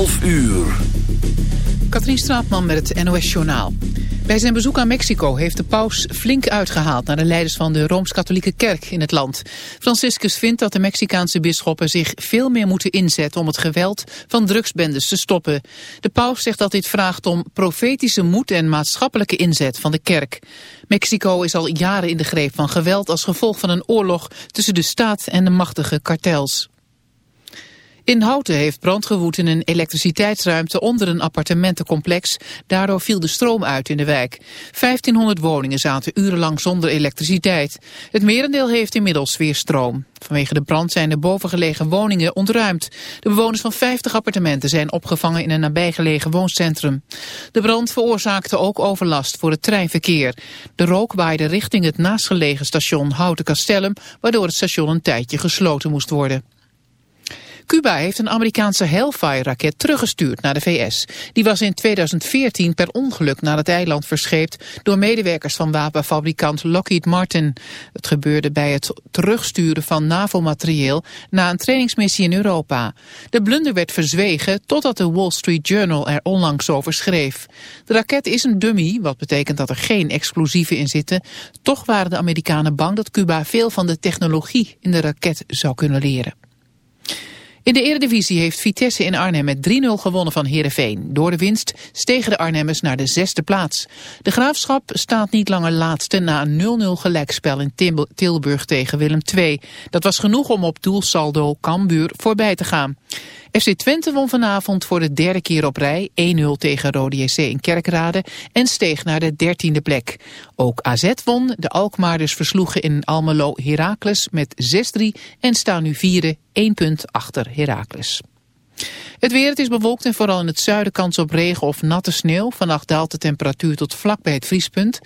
12 uur. Katrien Straatman met het NOS-journaal. Bij zijn bezoek aan Mexico heeft de paus flink uitgehaald... naar de leiders van de Rooms-Katholieke Kerk in het land. Franciscus vindt dat de Mexicaanse bisschoppen zich veel meer moeten inzetten... om het geweld van drugsbendes te stoppen. De paus zegt dat dit vraagt om profetische moed... en maatschappelijke inzet van de kerk. Mexico is al jaren in de greep van geweld... als gevolg van een oorlog tussen de staat en de machtige kartels. In Houten heeft brand gewoed in een elektriciteitsruimte onder een appartementencomplex. Daardoor viel de stroom uit in de wijk. 1500 woningen zaten urenlang zonder elektriciteit. Het merendeel heeft inmiddels weer stroom. Vanwege de brand zijn de bovengelegen woningen ontruimd. De bewoners van 50 appartementen zijn opgevangen in een nabijgelegen wooncentrum. De brand veroorzaakte ook overlast voor het treinverkeer. De rook waaide richting het naastgelegen station Houten Castellum, waardoor het station een tijdje gesloten moest worden. Cuba heeft een Amerikaanse Hellfire-raket teruggestuurd naar de VS. Die was in 2014 per ongeluk naar het eiland verscheept... door medewerkers van wapenfabrikant Lockheed Martin. Het gebeurde bij het terugsturen van NAVO-materieel... na een trainingsmissie in Europa. De blunder werd verzwegen totdat de Wall Street Journal er onlangs over schreef. De raket is een dummy, wat betekent dat er geen explosieven in zitten. Toch waren de Amerikanen bang dat Cuba veel van de technologie in de raket zou kunnen leren. In de Eredivisie heeft Vitesse in Arnhem met 3-0 gewonnen van Heerenveen. Door de winst stegen de Arnhemmers naar de zesde plaats. De Graafschap staat niet langer laatste na een 0-0 gelijkspel in Tilburg tegen Willem II. Dat was genoeg om op doelsaldo Cambuur voorbij te gaan. FC Twente won vanavond voor de derde keer op rij 1-0 tegen Rode JC in Kerkrade en steeg naar de dertiende plek. Ook AZ won, de Alkmaarders versloegen in Almelo Heracles met 6-3 en staan nu vierde, 1 punt achter Heracles. Het weer, het is bewolkt en vooral in het zuiden kans op regen of natte sneeuw. Vannacht daalt de temperatuur tot vlak bij het vriespunt.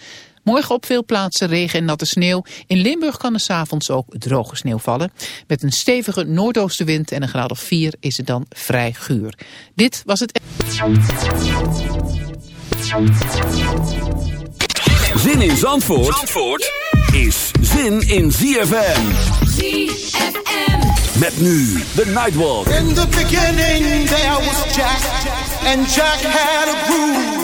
Morgen op veel plaatsen regen en natte sneeuw. In Limburg kan er s'avonds ook droge sneeuw vallen. Met een stevige noordoostenwind en een graad of 4 is het dan vrij guur. Dit was het... Zin in Zandvoort, Zandvoort is zin in ZFM. ZFM. Met nu de Nightwalk. In the beginning there was Jack. And Jack had a groove.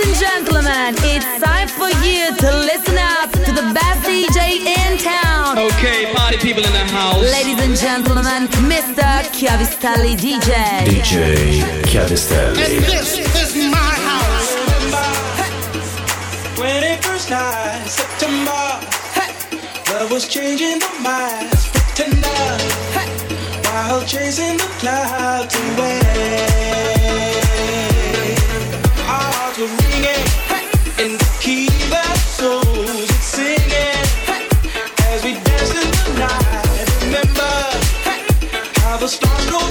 Ladies and gentlemen, it's time for you to listen up to the best DJ in town. Okay, party people in the house. Ladies and gentlemen, Mr. Chiavistelli DJ. DJ And this is my house. 21st night, September. Love was changing the minds, pretender. While chasing the clouds away. start.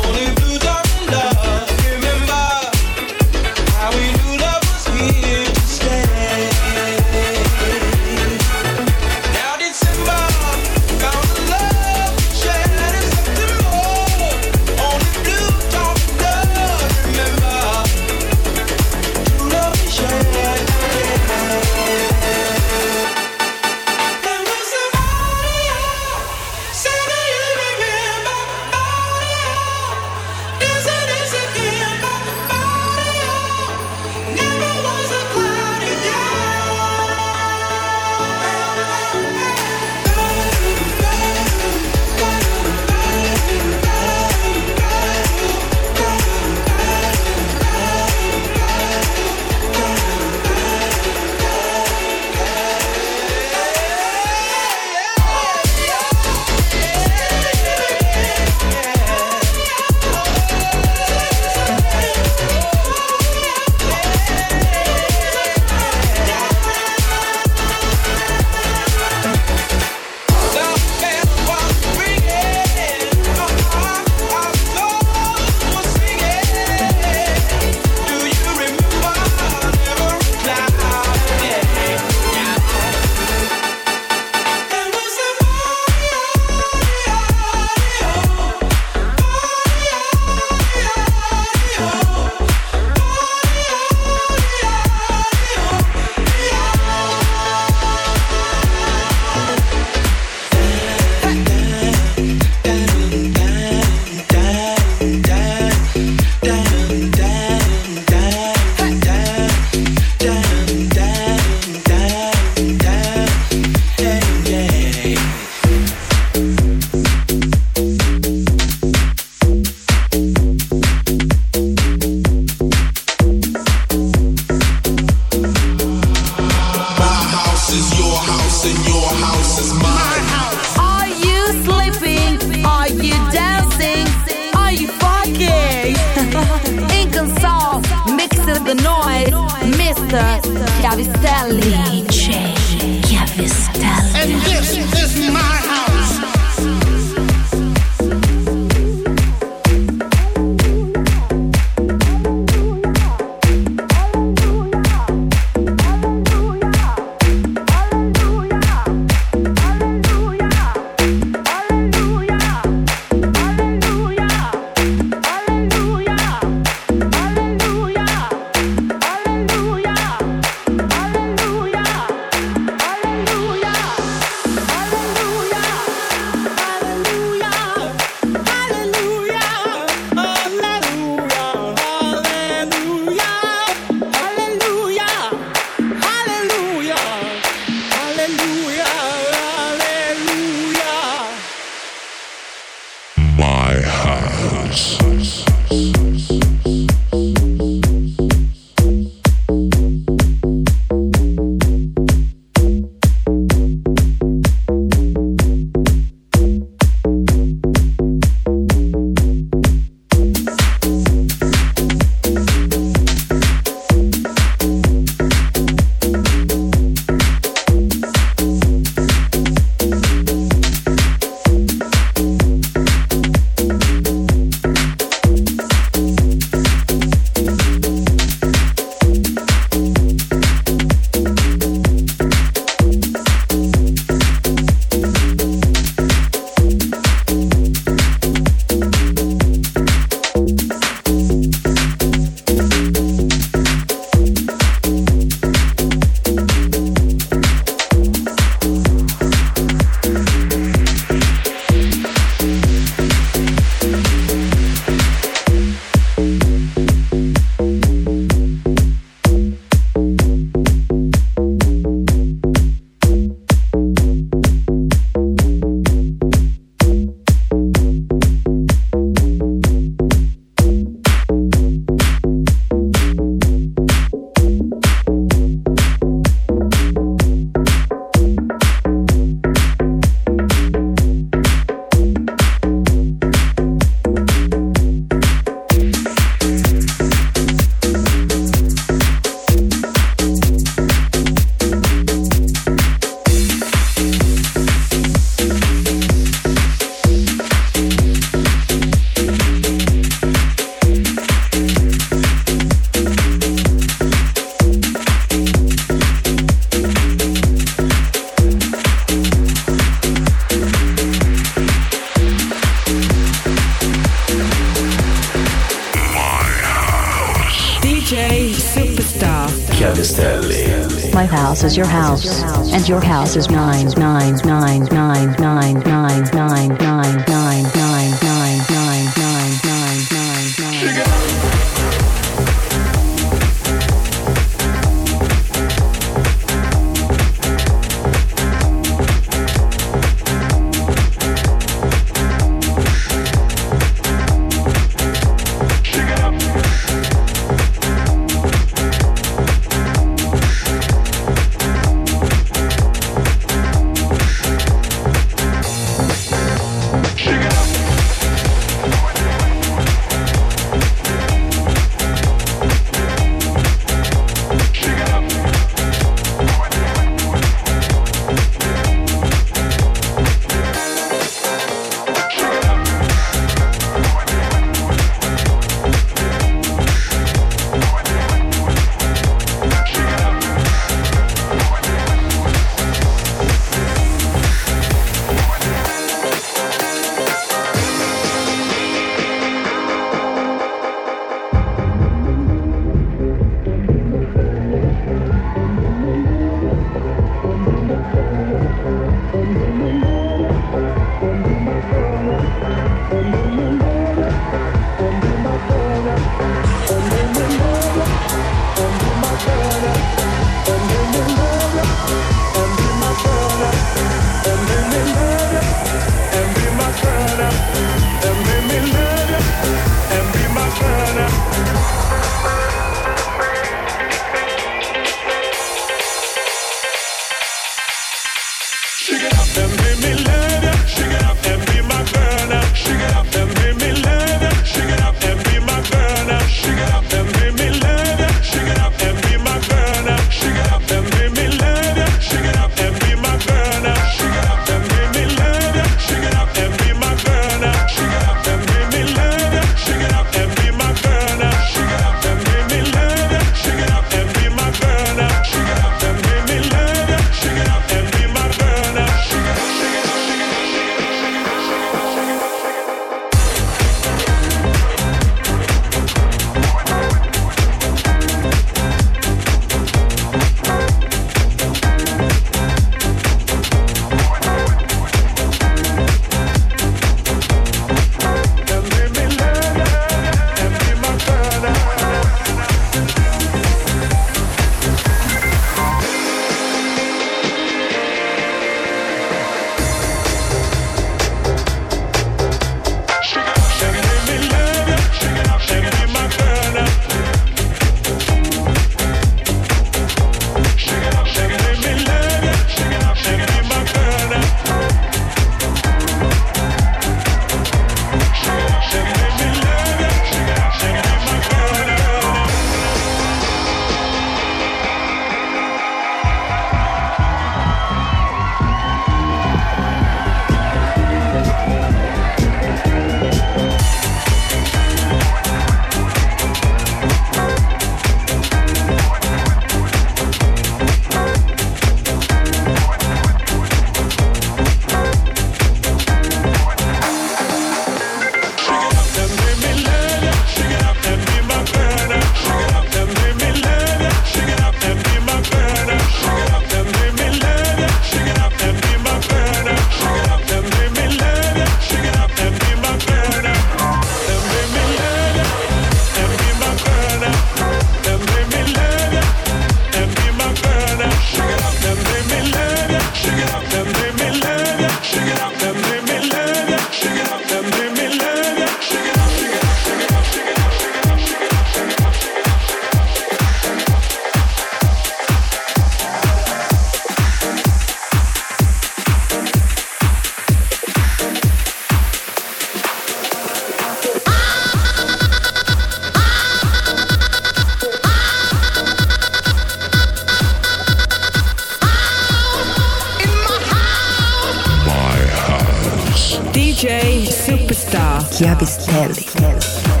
DJ Superstar Chiavistelli. Chiavistelli.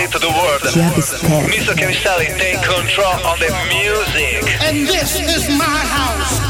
From Italy to the world, Mr. Chiavistelli take control on the music. And this is my house.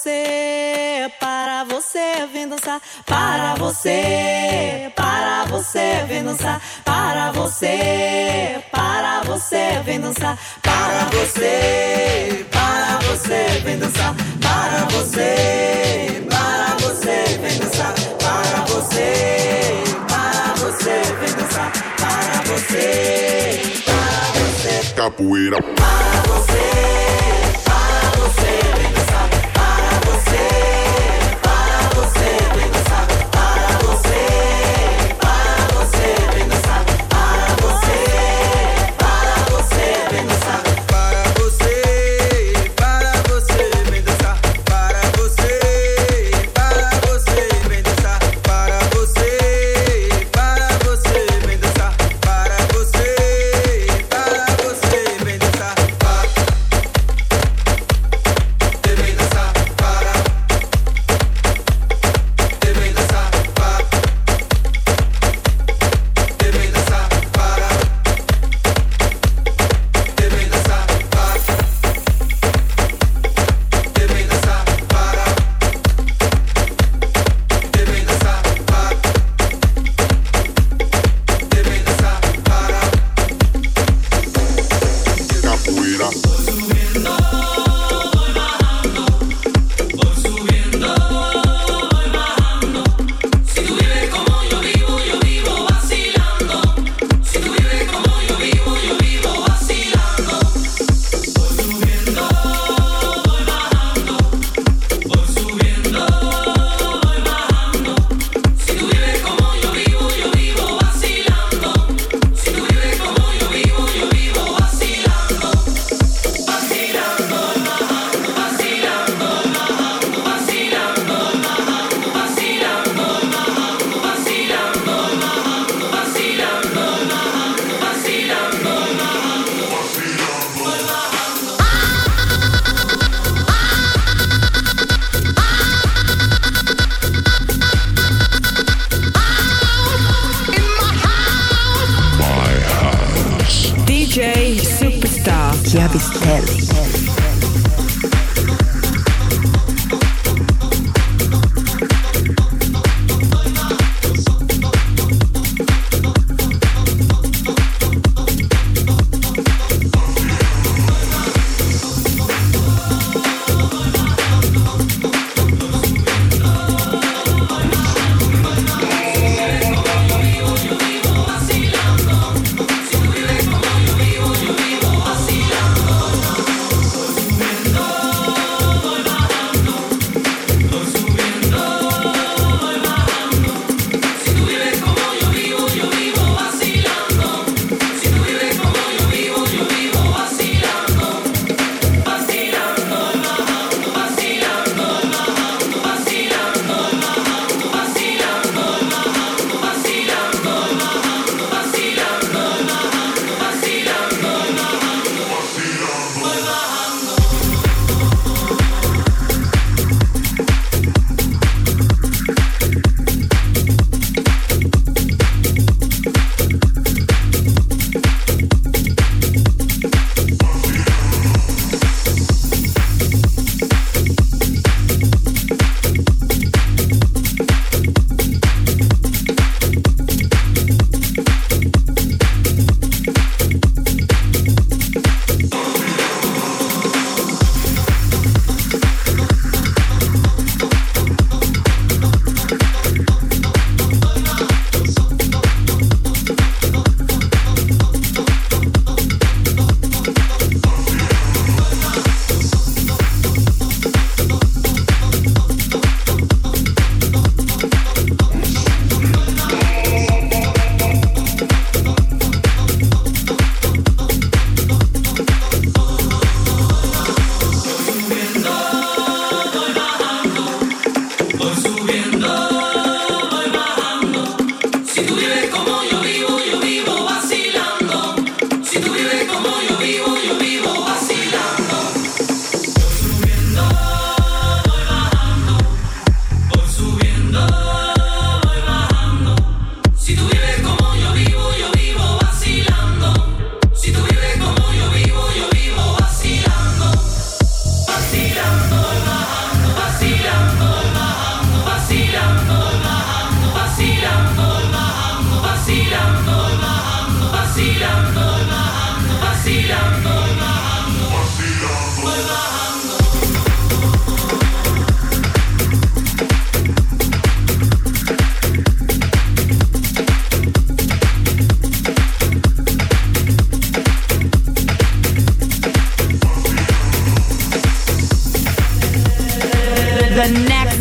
você, para você vem dançar, para você, para você vem dançar, para você, para você vem dançar, para você, para você vem dançar, para você, para você vem dançar, para você, para você vem dançar, para você, para você. Capoeira, para você.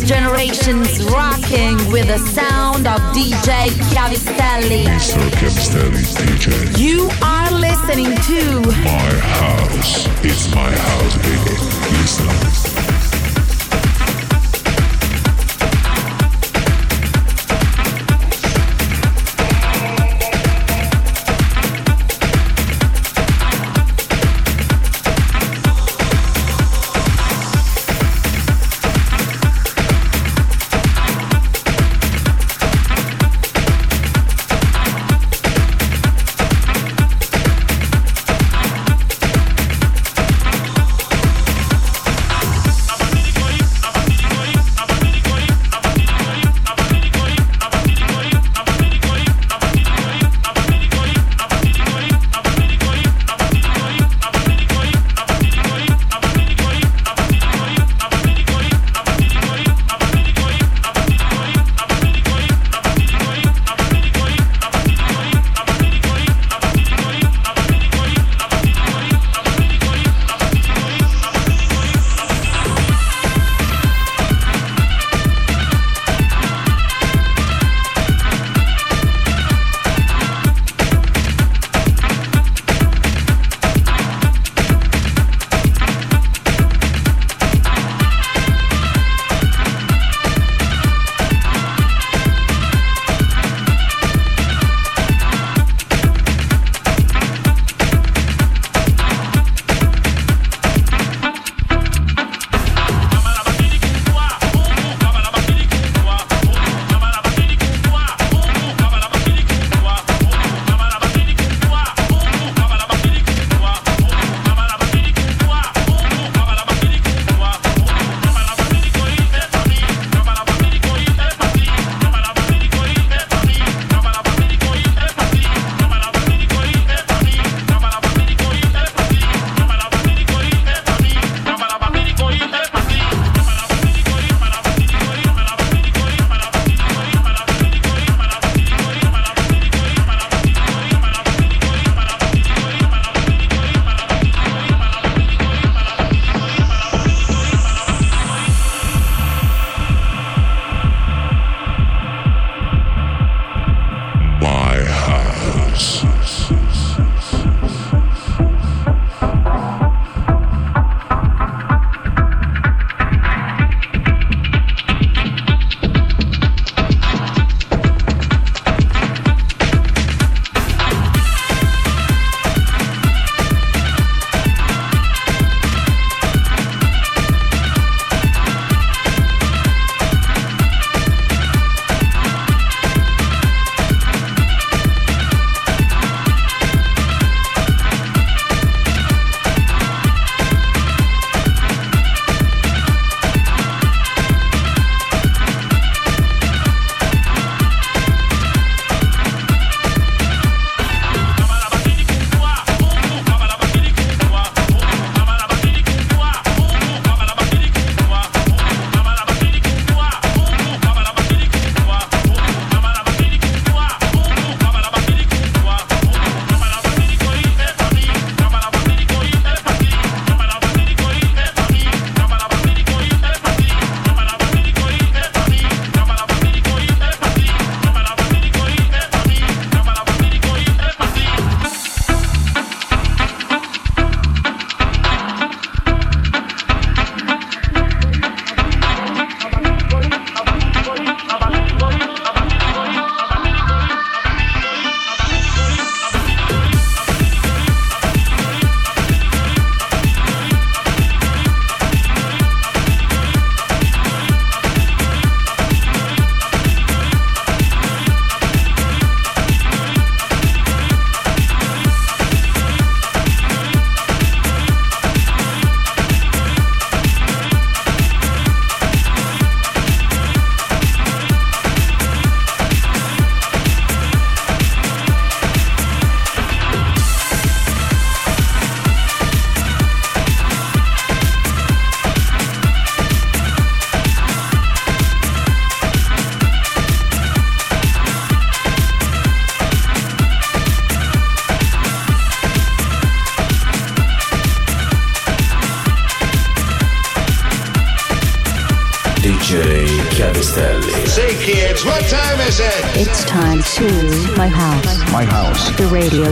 Generations rocking with the sound of DJ Chiavistelli. Mr. Chiavistelli DJ. You are listening to My house. It's my house, baby. Listen.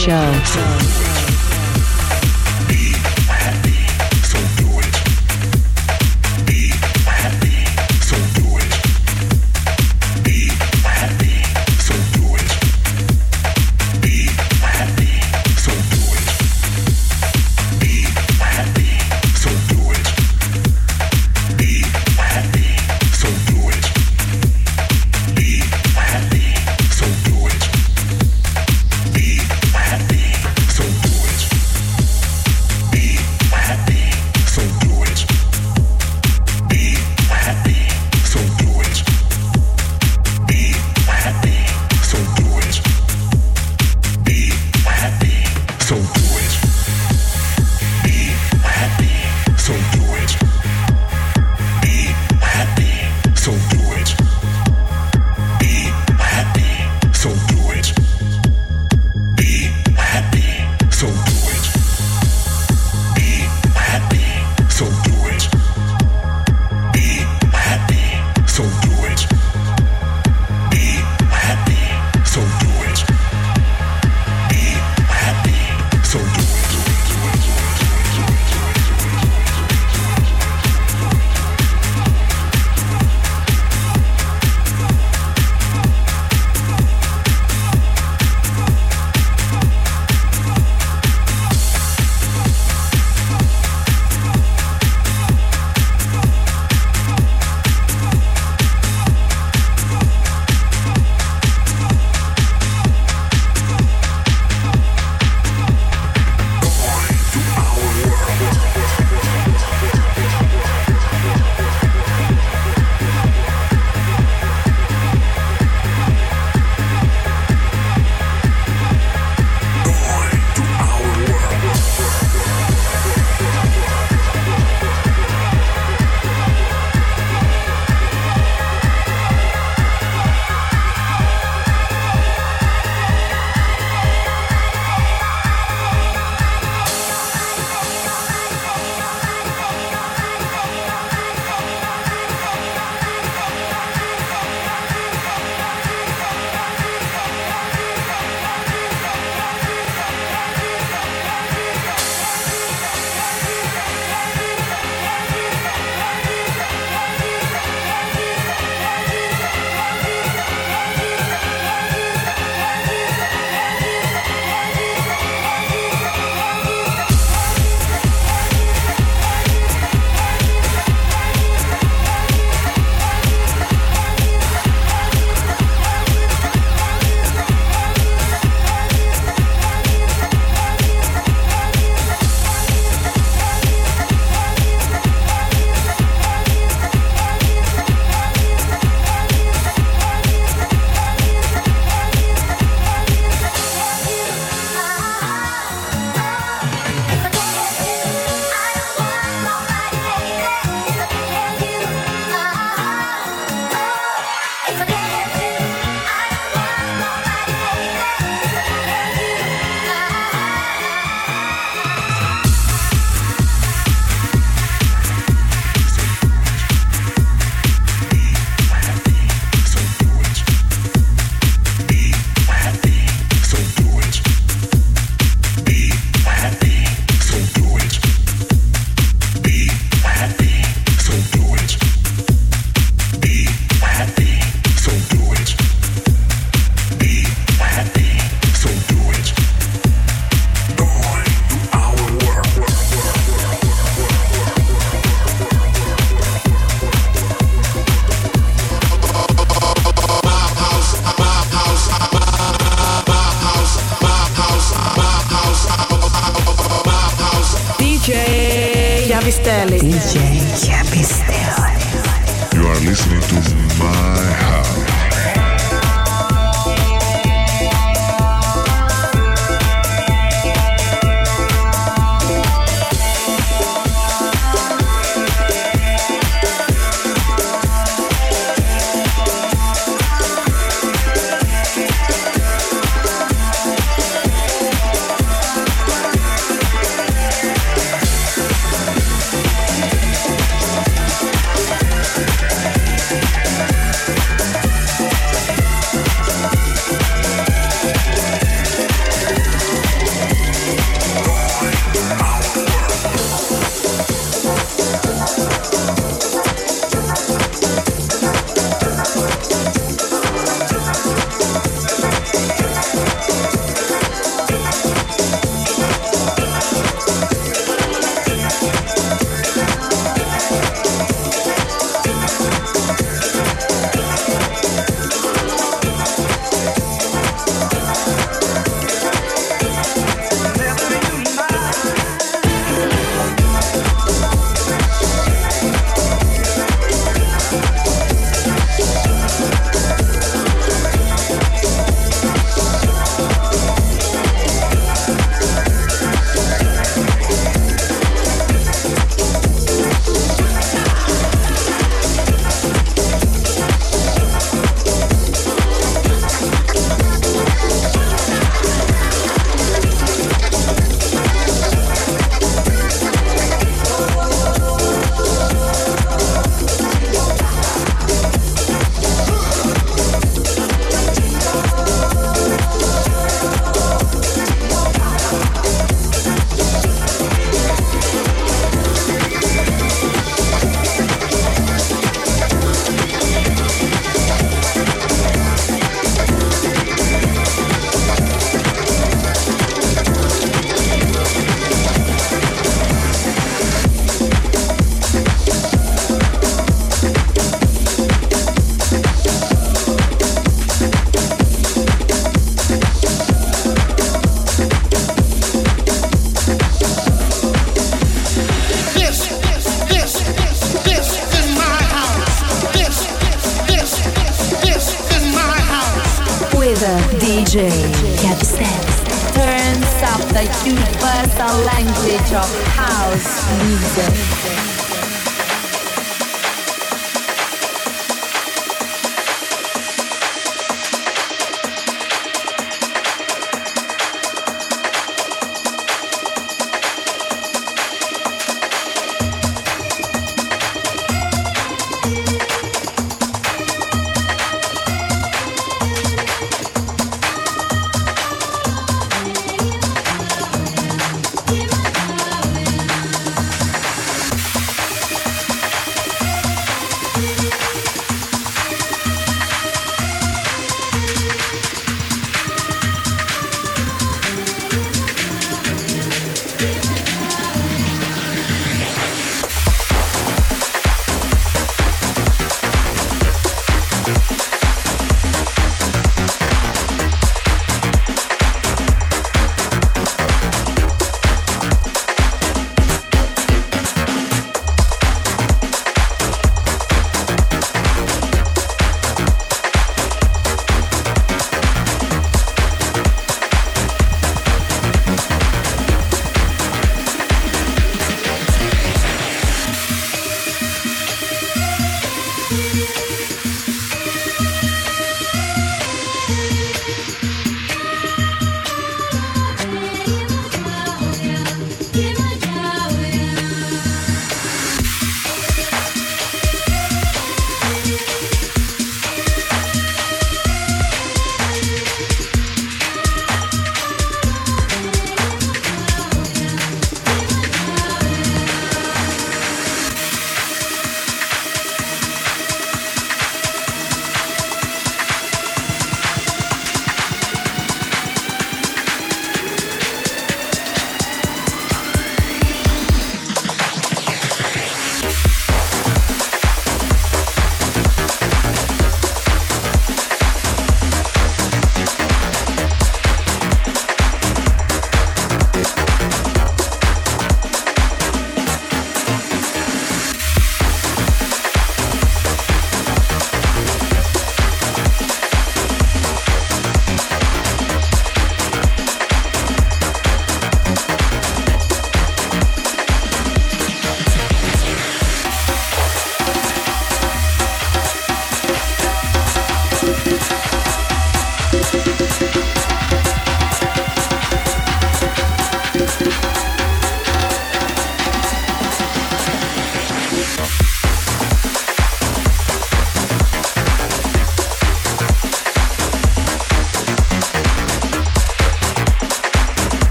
Show. Cristales. DJ.